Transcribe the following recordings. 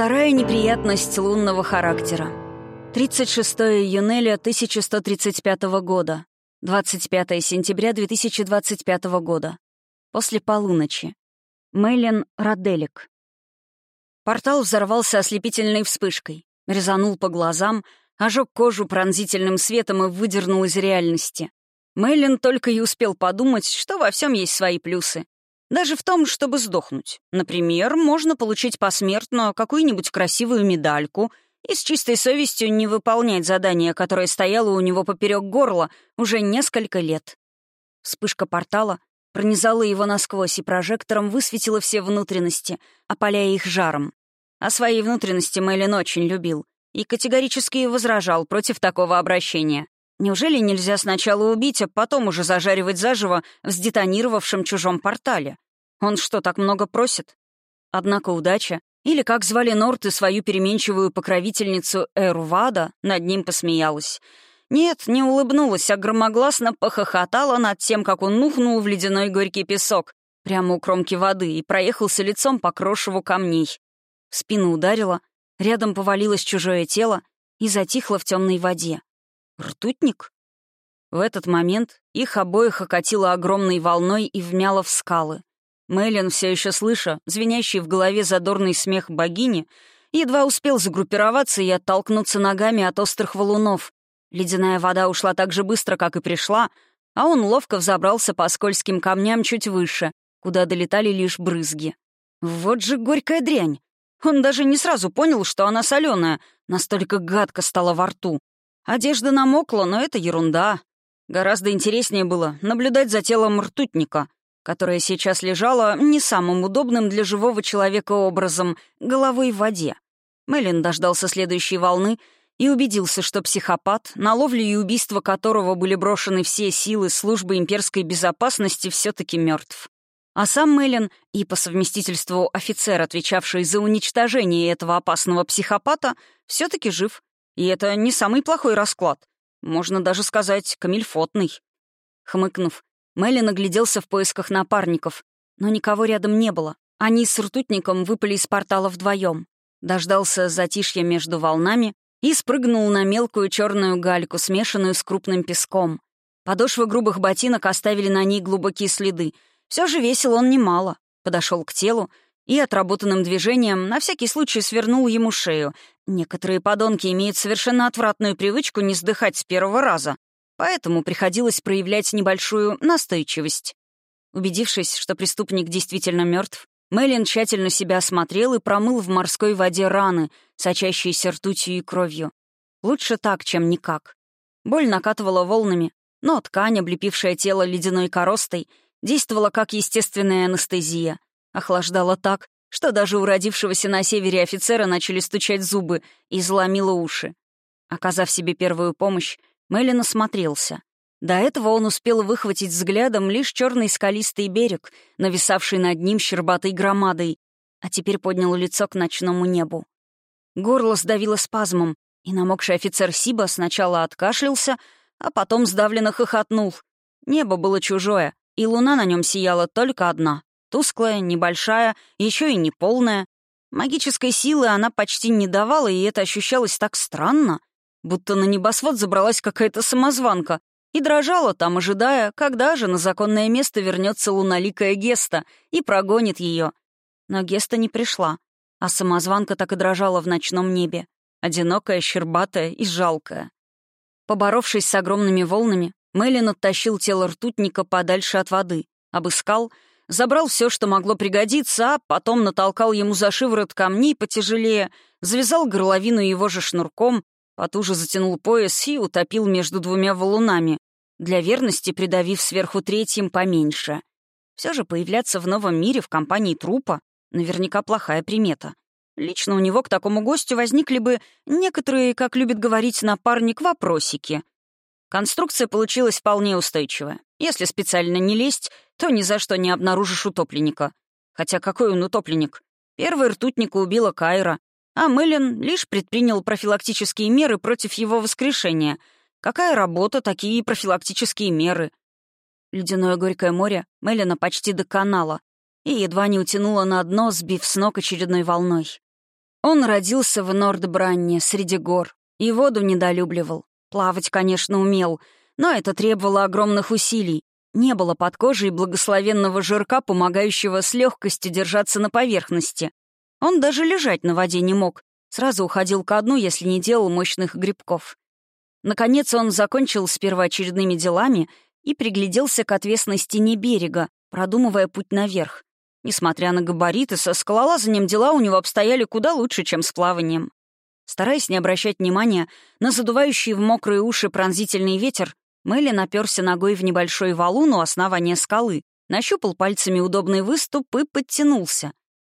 Вторая неприятность лунного характера. 36 июня 1135 года. 25 сентября 2025 года. После полуночи. Мэлен Раделик. Портал взорвался ослепительной вспышкой, резанул по глазам, ожег кожу пронзительным светом и выдернул из реальности. Мэлен только и успел подумать, что во всем есть свои плюсы. Даже в том, чтобы сдохнуть. Например, можно получить посмертно какую-нибудь красивую медальку и с чистой совестью не выполнять задание, которое стояло у него поперек горла уже несколько лет. Вспышка портала пронизала его насквозь и прожектором высветила все внутренности, опаляя их жаром. А свои внутренности Мэйлин очень любил и категорически возражал против такого обращения. Неужели нельзя сначала убить, а потом уже зажаривать заживо в сдетонировавшем чужом портале? Он что, так много просит? Однако удача, или, как звали Норты свою переменчивую покровительницу Эрувада, над ним посмеялась. Нет, не улыбнулась, а громогласно похохотала над тем, как он нухнул в ледяной горький песок прямо у кромки воды и проехался лицом по крошеву камней. В спину ударило, рядом повалилось чужое тело и затихло в темной воде. Ртутник? В этот момент их обоих окатило огромной волной и вмяло в скалы. Мэлен, все еще слыша, звенящий в голове задорный смех богини, едва успел загруппироваться и оттолкнуться ногами от острых валунов. Ледяная вода ушла так же быстро, как и пришла, а он ловко взобрался по скользким камням чуть выше, куда долетали лишь брызги. Вот же горькая дрянь! Он даже не сразу понял, что она соленая, настолько гадко стала во рту. Одежда намокла, но это ерунда. Гораздо интереснее было наблюдать за телом ртутника, которое сейчас лежало не самым удобным для живого человека образом — головой в воде. Мэлен дождался следующей волны и убедился, что психопат, на ловлю и убийство которого были брошены все силы службы имперской безопасности, все таки мертв. А сам Мэлен и по совместительству офицер, отвечавший за уничтожение этого опасного психопата, все таки жив и это не самый плохой расклад. Можно даже сказать, камильфотный. Хмыкнув, Мелли нагляделся в поисках напарников, но никого рядом не было. Они с ртутником выпали из портала вдвоем. Дождался затишья между волнами и спрыгнул на мелкую черную гальку, смешанную с крупным песком. Подошвы грубых ботинок оставили на ней глубокие следы. Все же весил он немало. Подошел к телу и отработанным движением на всякий случай свернул ему шею. Некоторые подонки имеют совершенно отвратную привычку не сдыхать с первого раза, поэтому приходилось проявлять небольшую настойчивость. Убедившись, что преступник действительно мертв, Мэлен тщательно себя осмотрел и промыл в морской воде раны, сочащиеся ртутью и кровью. Лучше так, чем никак. Боль накатывала волнами, но ткань, облепившая тело ледяной коростой, действовала как естественная анестезия — Охлаждало так, что даже у родившегося на севере офицера начали стучать зубы и заломило уши. Оказав себе первую помощь, Мэлен осмотрелся. До этого он успел выхватить взглядом лишь черный скалистый берег, нависавший над ним щербатой громадой, а теперь поднял лицо к ночному небу. Горло сдавило спазмом, и намокший офицер Сиба сначала откашлялся, а потом сдавленно хохотнул. Небо было чужое, и луна на нем сияла только одна. Тусклая, небольшая, еще и неполная. Магической силы она почти не давала, и это ощущалось так странно, будто на небосвод забралась какая-то самозванка и дрожала там, ожидая, когда же на законное место вернется луналикая Геста и прогонит ее. Но Геста не пришла, а самозванка так и дрожала в ночном небе, одинокая, щербатая и жалкая. Поборовшись с огромными волнами, Мэлен оттащил тело ртутника подальше от воды, обыскал — Забрал все, что могло пригодиться, а потом натолкал ему за шиворот камней потяжелее, завязал горловину его же шнурком, потуже затянул пояс и утопил между двумя валунами, для верности придавив сверху третьим поменьше. Все же появляться в новом мире в компании трупа наверняка плохая примета. Лично у него к такому гостю возникли бы некоторые, как любит говорить напарник, вопросики. Конструкция получилась вполне устойчивая. Если специально не лезть, то ни за что не обнаружишь утопленника. Хотя какой он утопленник? Первый ртутника убила Кайра, а Мэлен лишь предпринял профилактические меры против его воскрешения. Какая работа, такие профилактические меры? Ледяное горькое море Мэлена почти до канала. и едва не утянуло на дно, сбив с ног очередной волной. Он родился в Нордбранне, среди гор, и воду недолюбливал. Плавать, конечно, умел, но это требовало огромных усилий. Не было под кожей благословенного жирка, помогающего с легкостью держаться на поверхности. Он даже лежать на воде не мог, сразу уходил ко дну, если не делал мощных грибков. Наконец он закончил с первоочередными делами и пригляделся к отвесной стене берега, продумывая путь наверх. Несмотря на габариты, со скалолазанием дела у него обстояли куда лучше, чем с плаванием. Стараясь не обращать внимания на задувающий в мокрые уши пронзительный ветер, Мэлли наперся ногой в небольшой валун у основания скалы, нащупал пальцами удобный выступ и подтянулся.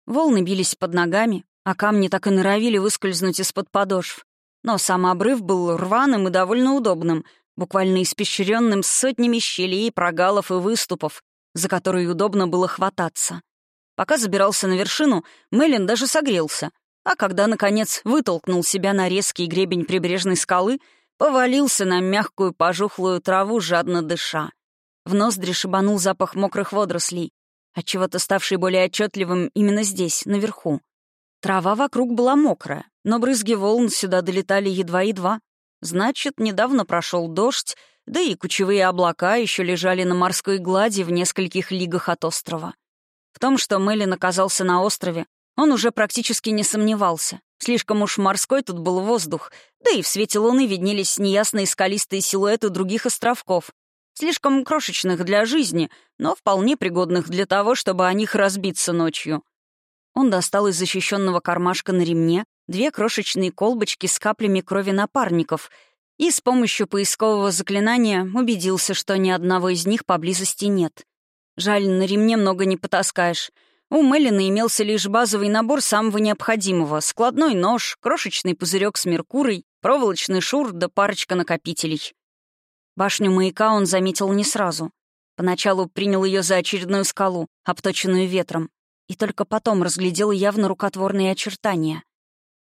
Волны бились под ногами, а камни так и норовили выскользнуть из-под подошв. Но сам обрыв был рваным и довольно удобным, буквально испещренным сотнями щелей, прогалов и выступов, за которые удобно было хвататься. Пока забирался на вершину, Мэлен даже согрелся, а когда, наконец, вытолкнул себя на резкий гребень прибрежной скалы, повалился на мягкую пожухлую траву, жадно дыша. В ноздри шибанул запах мокрых водорослей, отчего-то ставший более отчетливым именно здесь, наверху. Трава вокруг была мокрая, но брызги волн сюда долетали едва-едва. Значит, недавно прошел дождь, да и кучевые облака еще лежали на морской глади в нескольких лигах от острова. В том, что Мэлен оказался на острове, он уже практически не сомневался. Слишком уж морской тут был воздух, да и в свете луны виднелись неясные скалистые силуэты других островков, слишком крошечных для жизни, но вполне пригодных для того, чтобы о них разбиться ночью. Он достал из защищенного кармашка на ремне две крошечные колбочки с каплями крови напарников и с помощью поискового заклинания убедился, что ни одного из них поблизости нет. Жаль, на ремне много не потаскаешь. У Меллина имелся лишь базовый набор самого необходимого — складной нож, крошечный пузырек с меркурой, проволочный шур да парочка накопителей. Башню маяка он заметил не сразу. Поначалу принял ее за очередную скалу, обточенную ветром, и только потом разглядел явно рукотворные очертания.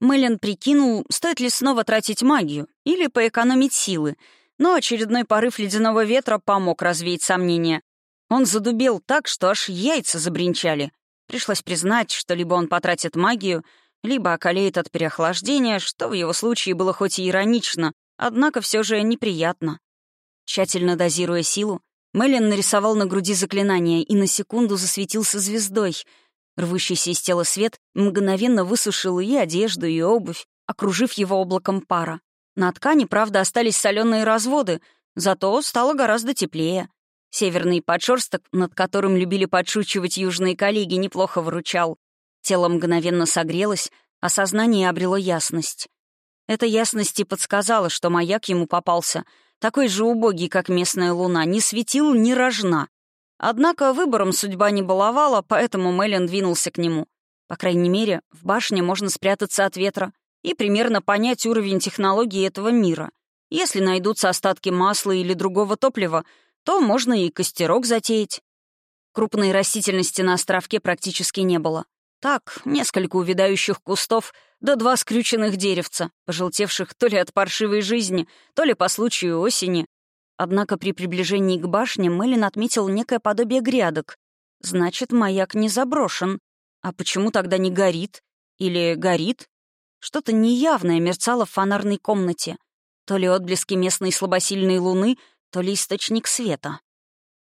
Мэлен прикинул, стоит ли снова тратить магию или поэкономить силы, но очередной порыв ледяного ветра помог развеять сомнения, он задубел так, что аж яйца забринчали. Пришлось признать, что либо он потратит магию, либо околеет от переохлаждения, что в его случае было хоть и иронично, однако все же неприятно. Тщательно дозируя силу, Мэлен нарисовал на груди заклинание и на секунду засветился звездой. Рвущийся из тела свет мгновенно высушил и одежду, и обувь, окружив его облаком пара. На ткани, правда, остались соленые разводы, зато стало гораздо теплее. Северный подшерсток, над которым любили подшучивать южные коллеги, неплохо выручал. Тело мгновенно согрелось, а сознание обрело ясность. Эта ясность и подсказала, что маяк ему попался, такой же убогий, как местная луна, не светил ни рожна. Однако выбором судьба не баловала, поэтому Мэлен двинулся к нему. По крайней мере, в башне можно спрятаться от ветра и примерно понять уровень технологии этого мира. Если найдутся остатки масла или другого топлива, то можно и костерок затеять. Крупной растительности на островке практически не было. Так, несколько увядающих кустов, да два скрюченных деревца, пожелтевших то ли от паршивой жизни, то ли по случаю осени. Однако при приближении к башне Мэлен отметил некое подобие грядок. Значит, маяк не заброшен. А почему тогда не горит? Или горит? Что-то неявное мерцало в фонарной комнате. То ли отблески местной слабосильной луны — то ли источник света.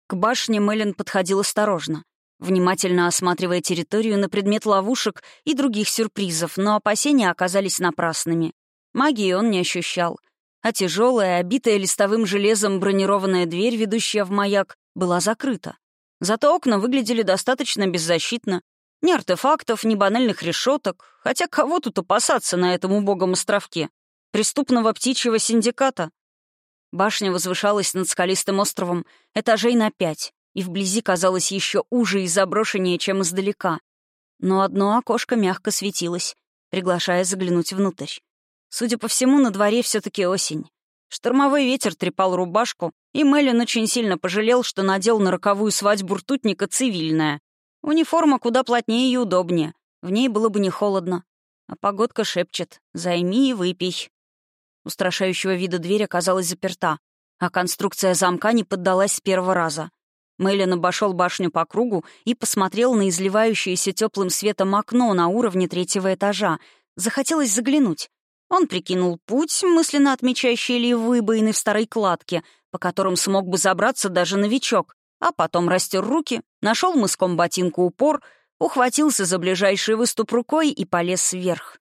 К башне Мэлен подходил осторожно, внимательно осматривая территорию на предмет ловушек и других сюрпризов, но опасения оказались напрасными. Магии он не ощущал, а тяжелая, обитая листовым железом бронированная дверь, ведущая в маяк, была закрыта. Зато окна выглядели достаточно беззащитно. Ни артефактов, ни банальных решеток. Хотя кого тут опасаться на этом убогом островке? Преступного птичьего синдиката? Башня возвышалась над скалистым островом этажей на пять, и вблизи казалось еще уже и заброшеннее, чем издалека. Но одно окошко мягко светилось, приглашая заглянуть внутрь. Судя по всему, на дворе все таки осень. Штормовой ветер трепал рубашку, и Мэлен очень сильно пожалел, что надел на роковую свадьбу ртутника цивильная. Униформа куда плотнее и удобнее. В ней было бы не холодно. А погодка шепчет «Займи и выпей». Устрашающего вида дверь оказалась заперта, а конструкция замка не поддалась с первого раза. Мэйлин обошел башню по кругу и посмотрел на изливающееся теплым светом окно на уровне третьего этажа. Захотелось заглянуть. Он прикинул путь, мысленно отмечающий ли выбоины в старой кладке, по которым смог бы забраться даже новичок, а потом растер руки, нашел мыском ботинку упор, ухватился за ближайший выступ рукой и полез вверх.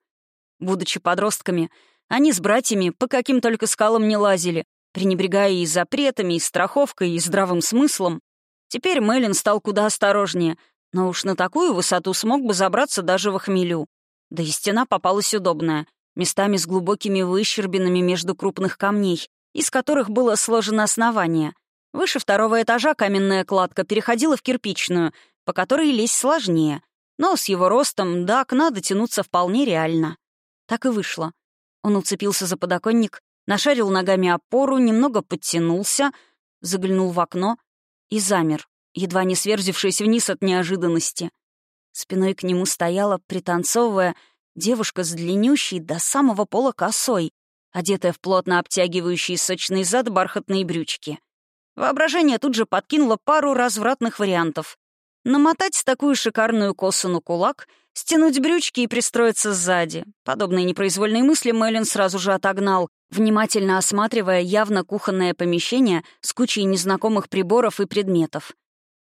Будучи подростками, они с братьями по каким только скалам не лазили, пренебрегая и запретами, и страховкой, и здравым смыслом. Теперь Мэлен стал куда осторожнее, но уж на такую высоту смог бы забраться даже в хмелю. Да и стена попалась удобная — местами с глубокими выщербинами между крупных камней, из которых было сложено основание. Выше второго этажа каменная кладка переходила в кирпичную, по которой лезть сложнее. Но с его ростом до окна дотянуться вполне реально. Так и вышло. Он уцепился за подоконник, нашарил ногами опору, немного подтянулся, заглянул в окно и замер, едва не сверзившись вниз от неожиданности. Спиной к нему стояла, пританцовывая, Девушка с длиннющей до самого пола косой, одетая в плотно обтягивающий сочный зад бархатные брючки. Воображение тут же подкинуло пару развратных вариантов. Намотать такую шикарную косу на кулак, стянуть брючки и пристроиться сзади. Подобные непроизвольные мысли Мэлен сразу же отогнал, внимательно осматривая явно кухонное помещение с кучей незнакомых приборов и предметов.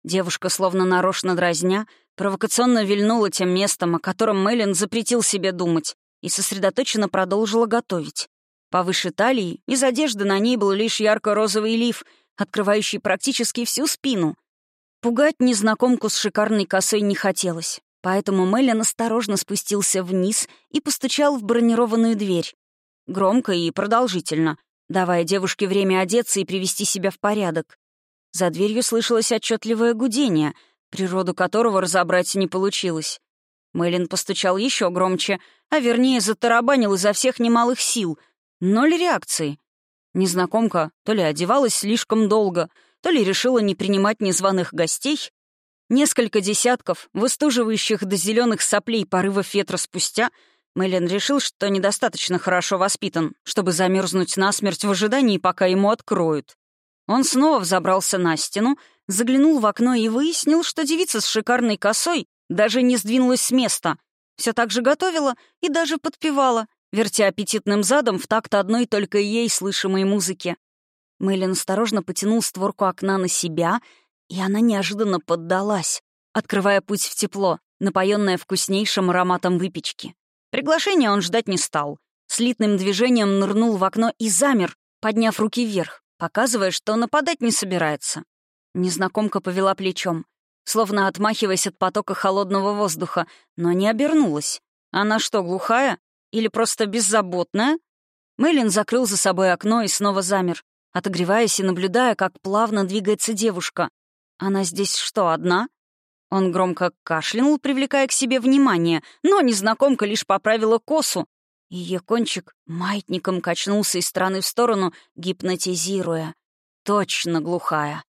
Девушка, словно нарочно дразня, провокационно вильнула тем местом, о котором Мэлен запретил себе думать, и сосредоточенно продолжила готовить. Повыше талии из одежды на ней был лишь ярко-розовый лиф, открывающий практически всю спину. Пугать незнакомку с шикарной косой не хотелось, поэтому Мэлен осторожно спустился вниз и постучал в бронированную дверь. Громко и продолжительно, давая девушке время одеться и привести себя в порядок. За дверью слышалось отчетливое гудение, природу которого разобрать не получилось. Мэлен постучал еще громче, а вернее затарабанил изо всех немалых сил. Ноль реакции. Незнакомка то ли одевалась слишком долго, то ли решила не принимать незваных гостей. Несколько десятков, выстуживающих до зеленых соплей порывов ветра спустя, Мэлен решил, что недостаточно хорошо воспитан, чтобы замерзнуть насмерть в ожидании, пока ему откроют. Он снова взобрался на стену, заглянул в окно и выяснил, что девица с шикарной косой даже не сдвинулась с места. Все так же готовила и даже подпевала, вертя аппетитным задом в такт одной только ей слышимой музыки. Мэйлин осторожно потянул створку окна на себя, и она неожиданно поддалась, открывая путь в тепло, напоенное вкуснейшим ароматом выпечки. Приглашения он ждать не стал. Слитным движением нырнул в окно и замер, подняв руки вверх показывая, что нападать не собирается. Незнакомка повела плечом, словно отмахиваясь от потока холодного воздуха, но не обернулась. Она что, глухая? Или просто беззаботная? Мэлен закрыл за собой окно и снова замер, отогреваясь и наблюдая, как плавно двигается девушка. Она здесь что, одна? Он громко кашлянул, привлекая к себе внимание, но незнакомка лишь поправила косу, ее кончик маятником качнулся из стороны в сторону, гипнотизируя. Точно глухая.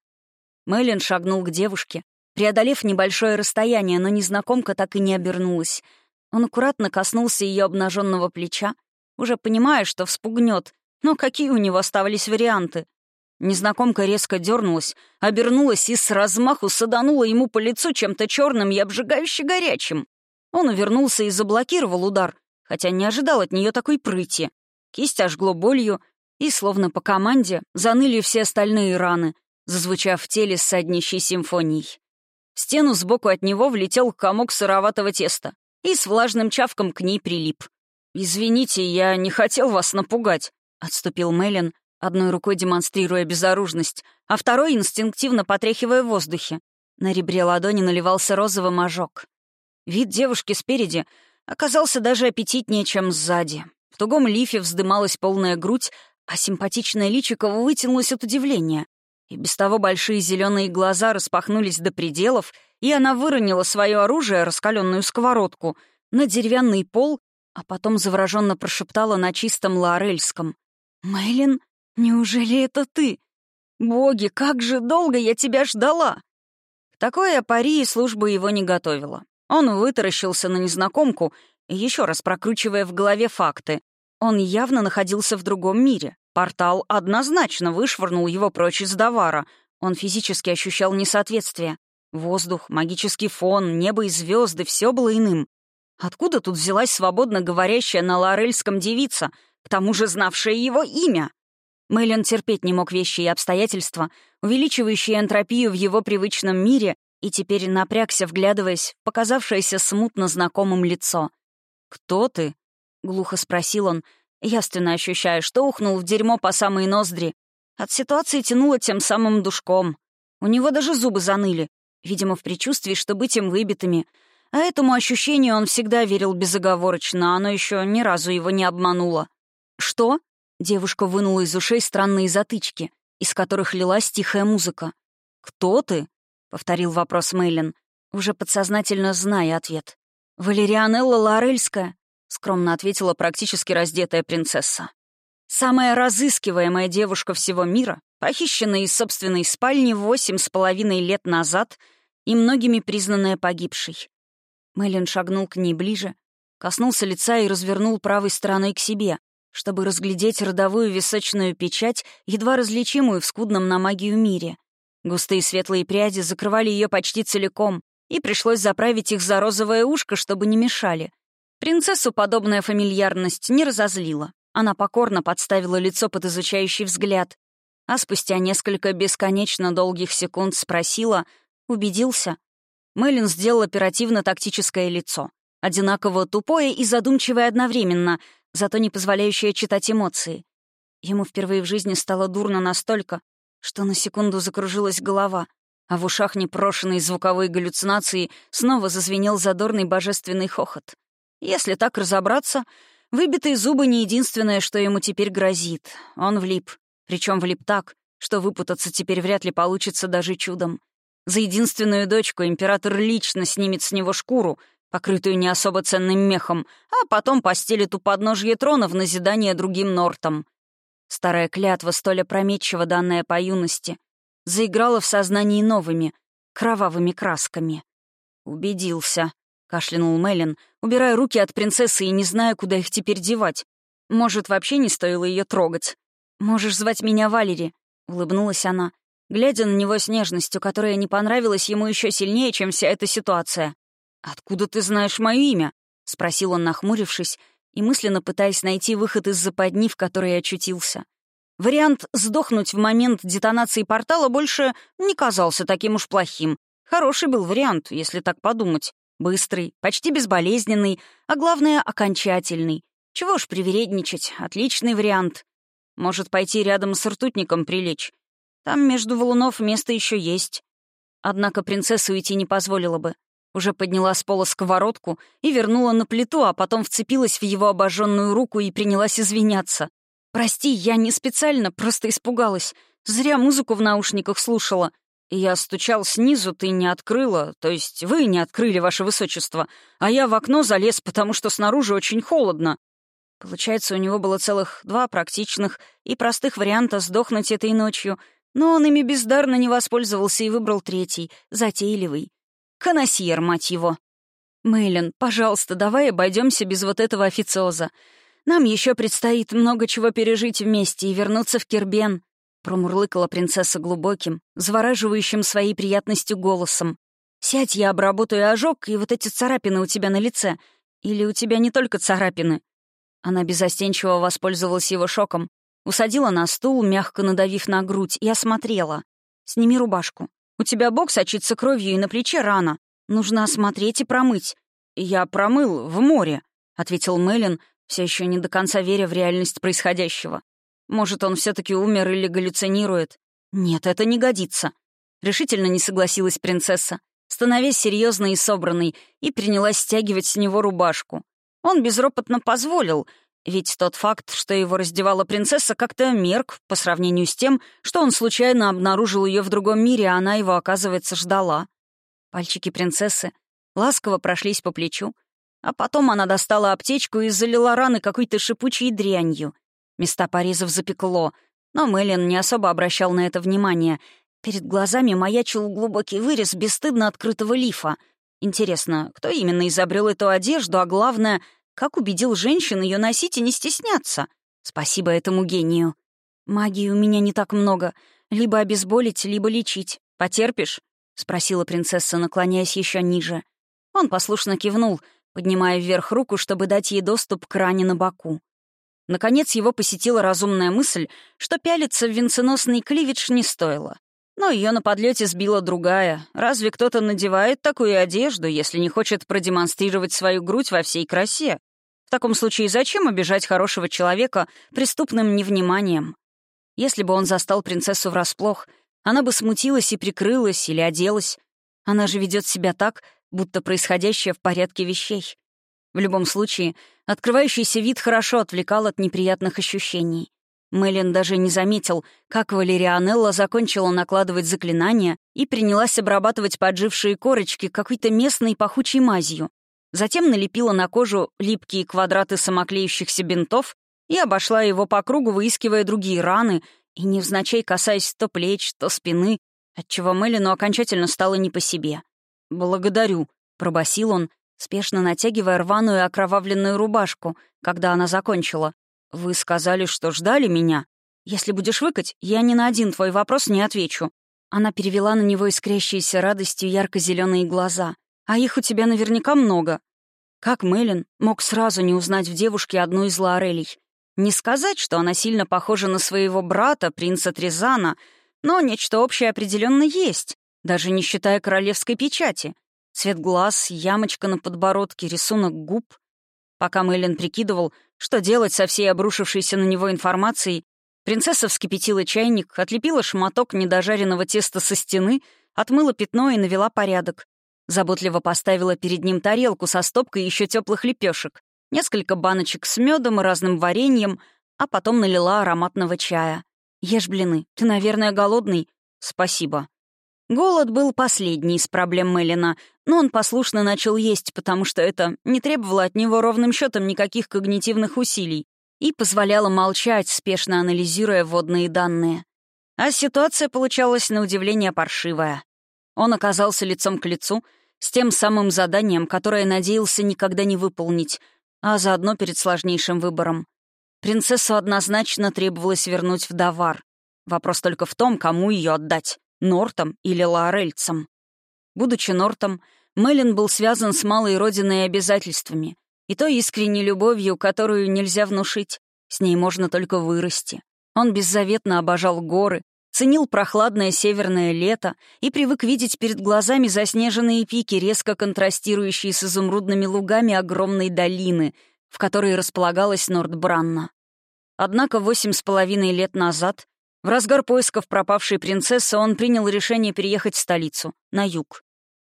Мэлен шагнул к девушке, преодолев небольшое расстояние, но незнакомка так и не обернулась. Он аккуратно коснулся ее обнаженного плеча, уже понимая, что вспугнет. Но какие у него оставались варианты? Незнакомка резко дернулась, обернулась и с размаху саданула ему по лицу чем-то черным и обжигающе горячим. Он увернулся и заблокировал удар, хотя не ожидал от нее такой прыти. Кисть ожгло болью, и, словно по команде, заныли все остальные раны, зазвучав в теле саднищей симфонией. В стену сбоку от него влетел комок сыроватого теста и с влажным чавком к ней прилип. «Извините, я не хотел вас напугать», — отступил Мэлен, одной рукой демонстрируя безоружность, а второй инстинктивно потряхивая в воздухе. На ребре ладони наливался розовым ожог. Вид девушки спереди оказался даже аппетитнее, чем сзади. В тугом лифе вздымалась полная грудь, а симпатичное личико вытянулось от удивления. И без того большие зеленые глаза распахнулись до пределов, и она выронила свое оружие, раскаленную сковородку, на деревянный пол, а потом завороженно прошептала на чистом лаорельском. «Мэйлин, неужели это ты? Боги, как же долго я тебя ждала!» К такой апарии служба его не готовила. Он вытаращился на незнакомку, еще раз прокручивая в голове факты. Он явно находился в другом мире. Портал однозначно вышвырнул его прочь из Давара. Он физически ощущал несоответствие. Воздух, магический фон, небо и звезды — все было иным. Откуда тут взялась свободно говорящая на лорельском девица, к тому же знавшая его имя? Мэйлен терпеть не мог вещи и обстоятельства, увеличивающие энтропию в его привычном мире, и теперь напрягся, вглядываясь в показавшееся смутно знакомым лицо. «Кто ты?» — глухо спросил он, явственно ощущая, что ухнул в дерьмо по самые ноздри. От ситуации тянуло тем самым душком. У него даже зубы заныли, видимо, в предчувствии, что быть им выбитыми. А этому ощущению он всегда верил безоговорочно, оно еще ни разу его не обмануло. «Что?» — девушка вынула из ушей странные затычки, из которых лилась тихая музыка. «Кто ты?» — повторил вопрос Мейлин, уже подсознательно зная ответ. «Валерианелла Лорельская», — скромно ответила практически раздетая принцесса. «Самая разыскиваемая девушка всего мира, похищенная из собственной спальни восемь с половиной лет назад и многими признанная погибшей. Мэлен шагнул к ней ближе, коснулся лица и развернул правой стороной к себе, чтобы разглядеть родовую височную печать, едва различимую в скудном на магию мире. Густые светлые пряди закрывали ее почти целиком, и пришлось заправить их за розовое ушко, чтобы не мешали. Принцессу подобная фамильярность не разозлила. Она покорно подставила лицо под изучающий взгляд, а спустя несколько бесконечно долгих секунд спросила, убедился, Мэлен сделал оперативно-тактическое лицо. Одинаково тупое и задумчивое одновременно, зато не позволяющее читать эмоции. Ему впервые в жизни стало дурно настолько, что на секунду закружилась голова, а в ушах непрошенной звуковой галлюцинации снова зазвенел задорный божественный хохот. Если так разобраться, выбитые зубы — не единственное, что ему теперь грозит. Он влип. Причем влип так, что выпутаться теперь вряд ли получится даже чудом. За единственную дочку император лично снимет с него шкуру, покрытую не особо ценным мехом, а потом постелит у подножья трона в назидание другим нортам. Старая клятва, столь опрометчиво данная по юности, заиграла в сознании новыми, кровавыми красками. «Убедился», — кашлянул Мелин, убирая руки от принцессы и не зная, куда их теперь девать. «Может, вообще не стоило ее трогать? Можешь звать меня Валери», — улыбнулась она, глядя на него с нежностью, которая не понравилась ему еще сильнее, чем вся эта ситуация. «Откуда ты знаешь мое имя?» — спросил он, нахмурившись, и мысленно пытаясь найти выход из западни, в которой очутился. Вариант «сдохнуть в момент детонации портала» больше не казался таким уж плохим. Хороший был вариант, если так подумать. Быстрый, почти безболезненный, а главное — окончательный. Чего ж привередничать, отличный вариант. Может, пойти рядом с ртутником прилечь. Там между валунов место еще есть. Однако принцесса уйти не позволила бы. Уже подняла с пола сковородку и вернула на плиту, а потом вцепилась в его обожженную руку и принялась извиняться. «Прости, я не специально, просто испугалась. Зря музыку в наушниках слушала. Я стучал снизу, ты не открыла, то есть вы не открыли, ваше высочество, а я в окно залез, потому что снаружи очень холодно». Получается, у него было целых два практичных и простых варианта сдохнуть этой ночью — но он ими бездарно не воспользовался и выбрал третий, затейливый. Коносьер, мать его. «Мэйлен, пожалуйста, давай обойдемся без вот этого официоза. Нам еще предстоит много чего пережить вместе и вернуться в Кирбен», — промурлыкала принцесса глубоким, завораживающим своей приятностью голосом. «Сядь, я обработаю ожог и вот эти царапины у тебя на лице. Или у тебя не только царапины?» Она безостенчиво воспользовалась его шоком, Усадила на стул, мягко надавив на грудь, и осмотрела. «Сними рубашку. У тебя бок сочится кровью, и на плече рана. Нужно осмотреть и промыть». «Я промыл в море», — ответил Мелин, все еще не до конца веря в реальность происходящего. «Может, он все таки умер или галлюцинирует?» «Нет, это не годится», — решительно не согласилась принцесса, становясь серьезной и собранной, и принялась стягивать с него рубашку. Он безропотно позволил, ведь тот факт, что его раздевала принцесса, как-то мерк по сравнению с тем, что он случайно обнаружил ее в другом мире, а она его, оказывается, ждала. Пальчики принцессы ласково прошлись по плечу, а потом она достала аптечку и залила раны какой-то шипучей дрянью. Места порезов запекло, но Мэлен не особо обращал на это внимание. Перед глазами маячил глубокий вырез бесстыдно открытого лифа. Интересно, кто именно изобрел эту одежду, а главное — как убедил женщин ее носить и не стесняться? Спасибо этому гению. Магии у меня не так много. Либо обезболить, либо лечить. Потерпишь?» — спросила принцесса, наклоняясь еще ниже. Он послушно кивнул, поднимая вверх руку, чтобы дать ей доступ к ране на боку. Наконец его посетила разумная мысль, что пялиться в венценосный кливидж не стоило. Но ее на подлете сбила другая. Разве кто-то надевает такую одежду, если не хочет продемонстрировать свою грудь во всей красе? В таком случае зачем обижать хорошего человека преступным невниманием? Если бы он застал принцессу врасплох, она бы смутилась и прикрылась или оделась. Она же ведет себя так, будто происходящее в порядке вещей. В любом случае, открывающийся вид хорошо отвлекал от неприятных ощущений. Мэлен даже не заметил, как Валерианелла закончила накладывать заклинания и принялась обрабатывать поджившие корочки какой-то местной пахучей мазью. Затем налепила на кожу липкие квадраты самоклеющихся бинтов и обошла его по кругу, выискивая другие раны и невзначай касаясь то плеч, то спины, отчего Мелину окончательно стало не по себе. «Благодарю», — пробасил он, спешно натягивая рваную окровавленную рубашку, когда она закончила. «Вы сказали, что ждали меня? Если будешь выкать, я ни на один твой вопрос не отвечу». Она перевела на него искрящиеся радостью ярко зеленые глаза. «А их у тебя наверняка много». Как Мэлен мог сразу не узнать в девушке одну из Лаорелей? Не сказать, что она сильно похожа на своего брата, принца Трезана, но нечто общее определенно есть, даже не считая королевской печати. Цвет глаз, ямочка на подбородке, рисунок губ. Пока Мэлен прикидывал, что делать со всей обрушившейся на него информацией, принцесса вскипятила чайник, отлепила шматок недожаренного теста со стены, отмыла пятно и навела порядок. Заботливо поставила перед ним тарелку со стопкой еще теплых лепешек, несколько баночек с медом и разным вареньем, а потом налила ароматного чая. «Ешь блины, ты, наверное, голодный?» «Спасибо». Голод был последней из проблем Мелина, но он послушно начал есть, потому что это не требовало от него ровным счетом никаких когнитивных усилий и позволяло молчать, спешно анализируя водные данные. А ситуация получалась на удивление паршивая. Он оказался лицом к лицу с тем самым заданием, которое надеялся никогда не выполнить, а заодно перед сложнейшим выбором. Принцессу однозначно требовалось вернуть в Давар. Вопрос только в том, кому ее отдать. Нортом или Лаорельцем. Будучи Нортом, Мелин был связан с малой родиной и обязательствами, и той искренней любовью, которую нельзя внушить. С ней можно только вырасти. Он беззаветно обожал горы, ценил прохладное северное лето и привык видеть перед глазами заснеженные пики, резко контрастирующие с изумрудными лугами огромной долины, в которой располагалась Нордбранна. Однако восемь с половиной лет назад в разгар поисков пропавшей принцессы он принял решение переехать в столицу, на юг.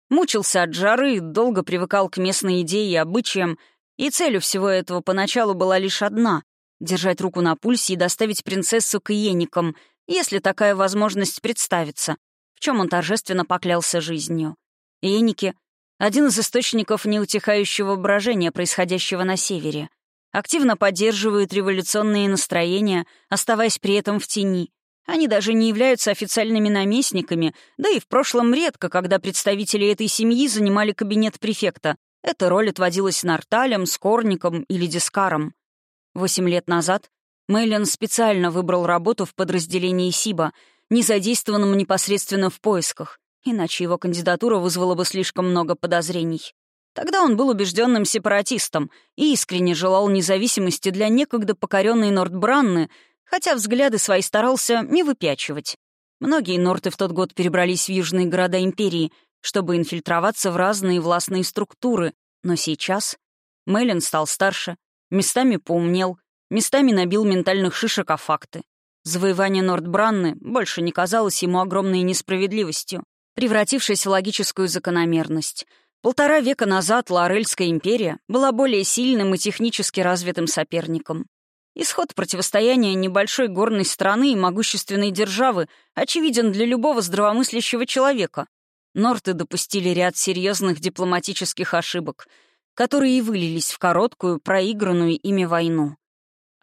Мучился от жары, долго привыкал к местной идее и обычаям, и целью всего этого поначалу была лишь одна — держать руку на пульсе и доставить принцессу к иеникам, если такая возможность представится, в чем он торжественно поклялся жизнью. Иеники — один из источников неутихающего брожения, происходящего на севере. Активно поддерживают революционные настроения, оставаясь при этом в тени — они даже не являются официальными наместниками, да и в прошлом редко, когда представители этой семьи занимали кабинет префекта. Эта роль отводилась Нарталем, Скорником или Дискаром. Восемь лет назад Мэйлен специально выбрал работу в подразделении СИБа, не задействованном непосредственно в поисках, иначе его кандидатура вызвала бы слишком много подозрений. Тогда он был убежденным сепаратистом и искренне желал независимости для некогда покоренной Нордбранны, хотя взгляды свои старался не выпячивать. Многие норты в тот год перебрались в южные города империи, чтобы инфильтроваться в разные властные структуры, но сейчас Мэлен стал старше, местами поумнел, местами набил ментальных шишек о факты. Завоевание Нордбранны больше не казалось ему огромной несправедливостью, превратившись в логическую закономерность. Полтора века назад Лорельская империя была более сильным и технически развитым соперником. Исход противостояния небольшой горной страны и могущественной державы очевиден для любого здравомыслящего человека. Норты допустили ряд серьезных дипломатических ошибок, которые и вылились в короткую, проигранную ими войну.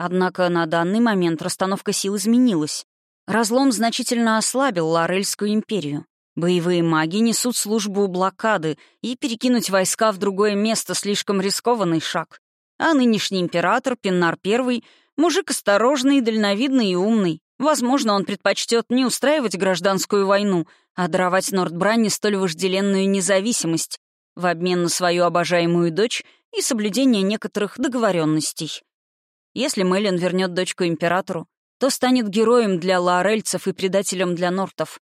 Однако на данный момент расстановка сил изменилась. Разлом значительно ослабил Лорельскую империю. Боевые маги несут службу блокады, и перекинуть войска в другое место — слишком рискованный шаг. А нынешний император, Пеннар I, Мужик осторожный, дальновидный и умный. Возможно, он предпочтет не устраивать гражданскую войну, а даровать Нордбранне столь вожделенную независимость в обмен на свою обожаемую дочь и соблюдение некоторых договоренностей. Если Мэлен вернет дочку императору, то станет героем для лаорельцев и предателем для нортов.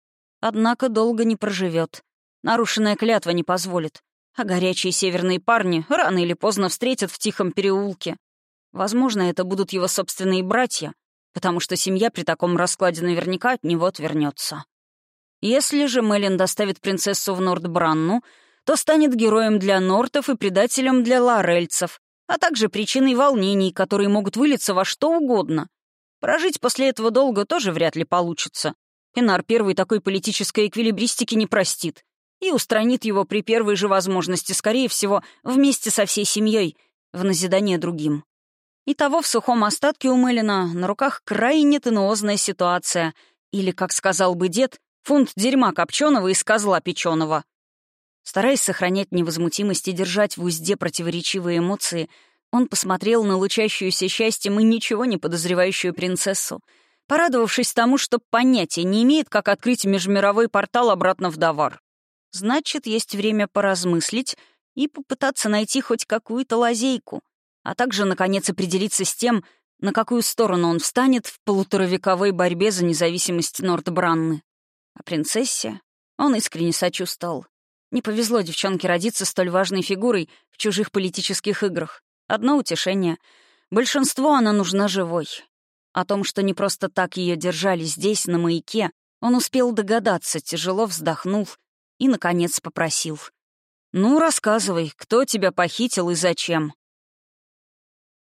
Однако долго не проживет. Нарушенная клятва не позволит. А горячие северные парни рано или поздно встретят в тихом переулке. Возможно, это будут его собственные братья, потому что семья при таком раскладе наверняка от него отвернется. Если же Мэлен доставит принцессу в Нордбранну, то станет героем для нортов и предателем для ларельцев, а также причиной волнений, которые могут вылиться во что угодно. Прожить после этого долго тоже вряд ли получится. Пенар первый такой политической эквилибристики не простит и устранит его при первой же возможности, скорее всего, вместе со всей семьей, в назидание другим. Итого в сухом остатке у Мэлина на руках крайне тенуозная ситуация, или, как сказал бы дед, фунт дерьма копченого из козла печеного. Стараясь сохранять невозмутимость и держать в узде противоречивые эмоции, он посмотрел на лучащуюся счастьем и ничего не подозревающую принцессу, порадовавшись тому, что понятия не имеет, как открыть межмировой портал обратно в Давар. Значит, есть время поразмыслить и попытаться найти хоть какую-то лазейку, а также, наконец, определиться с тем, на какую сторону он встанет в полуторавековой борьбе за независимость Нордбранны. А принцессе он искренне сочувствовал. Не повезло девчонке родиться столь важной фигурой в чужих политических играх. Одно утешение. Большинству она нужна живой. О том, что не просто так ее держали здесь, на маяке, он успел догадаться, тяжело вздохнул и, наконец, попросил. «Ну, рассказывай, кто тебя похитил и зачем?»